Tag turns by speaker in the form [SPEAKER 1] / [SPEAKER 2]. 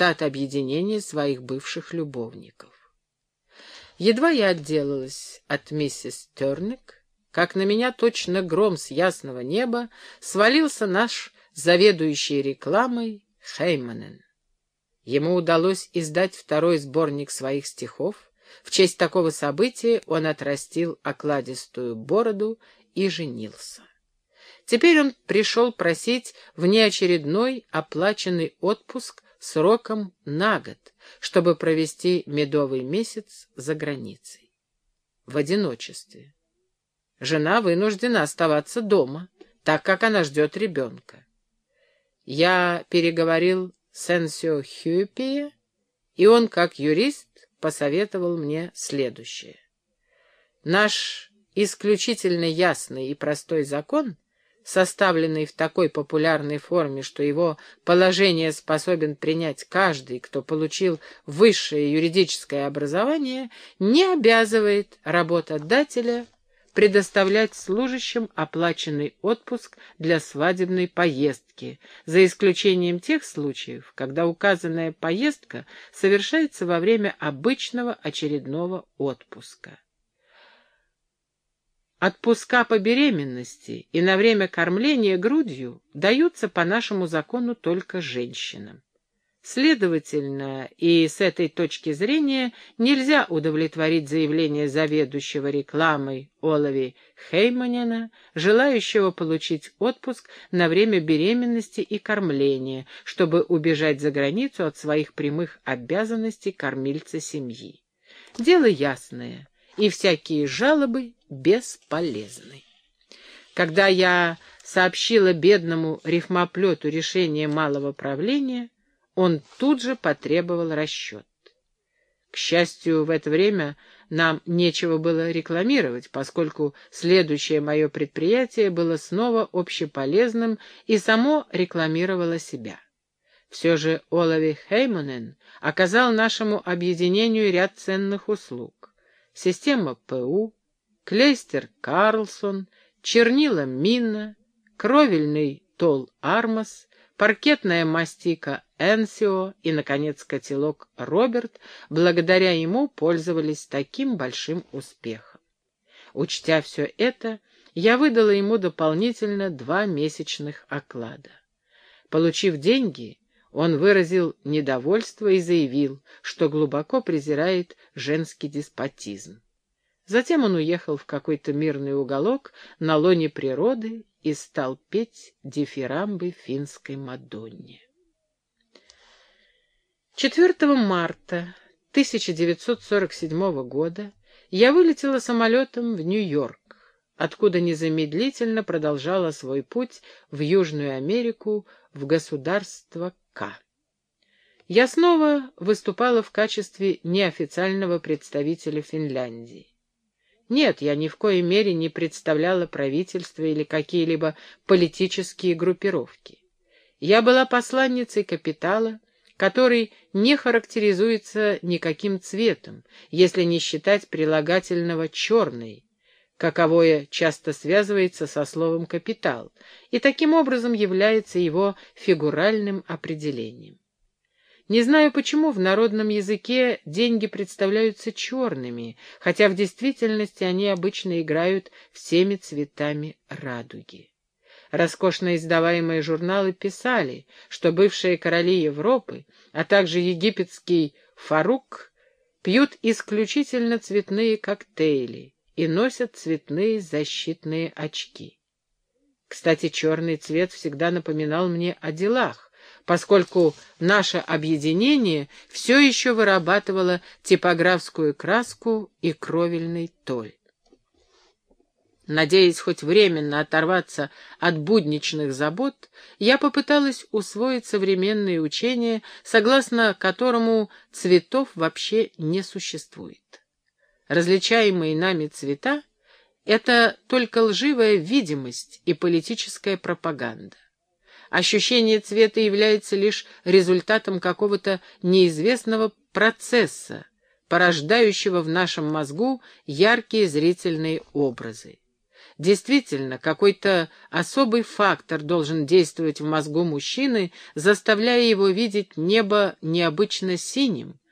[SPEAKER 1] штат объединения своих бывших любовников. Едва я отделалась от миссис Терник, как на меня точно гром с ясного неба свалился наш заведующий рекламой Хейманен. Ему удалось издать второй сборник своих стихов. В честь такого события он отрастил окладистую бороду и женился. Теперь он пришел просить внеочередной оплаченный отпуск сроком на год, чтобы провести медовый месяц за границей. В одиночестве. Жена вынуждена оставаться дома, так как она ждет ребенка. Я переговорил с Энсио Хюпия, и он, как юрист, посоветовал мне следующее. Наш исключительно ясный и простой закон — составленный в такой популярной форме, что его положение способен принять каждый, кто получил высшее юридическое образование, не обязывает работодателя предоставлять служащим оплаченный отпуск для свадебной поездки, за исключением тех случаев, когда указанная поездка совершается во время обычного очередного отпуска. Отпуска по беременности и на время кормления грудью даются по нашему закону только женщинам. Следовательно, и с этой точки зрения нельзя удовлетворить заявление заведующего рекламой Олови Хейманена, желающего получить отпуск на время беременности и кормления, чтобы убежать за границу от своих прямых обязанностей кормильца семьи. Дело ясное и всякие жалобы бесполезны. Когда я сообщила бедному рифмоплету решение малого правления, он тут же потребовал расчет. К счастью, в это время нам нечего было рекламировать, поскольку следующее мое предприятие было снова общеполезным и само рекламировало себя. Все же Олави Хеймонен оказал нашему объединению ряд ценных услуг система ПУ, клейстер Карлсон, чернила Минна, кровельный Тол Армас, паркетная мастика Энсио и, наконец, котелок Роберт, благодаря ему пользовались таким большим успехом. Учтя все это, я выдала ему дополнительно два месячных оклада. Получив деньги, он выразил недовольство и заявил, что глубоко презирает женский деспотизм. Затем он уехал в какой-то мирный уголок на лоне природы и стал петь дифирамбы финской Мадонне. 4 марта 1947 года я вылетела самолетом в Нью-Йорк, откуда незамедлительно продолжала свой путь в Южную Америку, в государство к. Я снова выступала в качестве неофициального представителя Финляндии. Нет, я ни в коей мере не представляла правительство или какие-либо политические группировки. Я была посланницей капитала, который не характеризуется никаким цветом, если не считать прилагательного «черный», каковое часто связывается со словом «капитал», и таким образом является его фигуральным определением. Не знаю, почему в народном языке деньги представляются черными, хотя в действительности они обычно играют всеми цветами радуги. Роскошно издаваемые журналы писали, что бывшие короли Европы, а также египетский фарук пьют исключительно цветные коктейли, и носят цветные защитные очки. Кстати, черный цвет всегда напоминал мне о делах, поскольку наше объединение все еще вырабатывало типографскую краску и кровельный толь. Надеясь хоть временно оторваться от будничных забот, я попыталась усвоить современные учения, согласно которому цветов вообще не существует. Различаемые нами цвета — это только лживая видимость и политическая пропаганда. Ощущение цвета является лишь результатом какого-то неизвестного процесса, порождающего в нашем мозгу яркие зрительные образы. Действительно, какой-то особый фактор должен действовать в мозгу мужчины, заставляя его видеть небо необычно синим,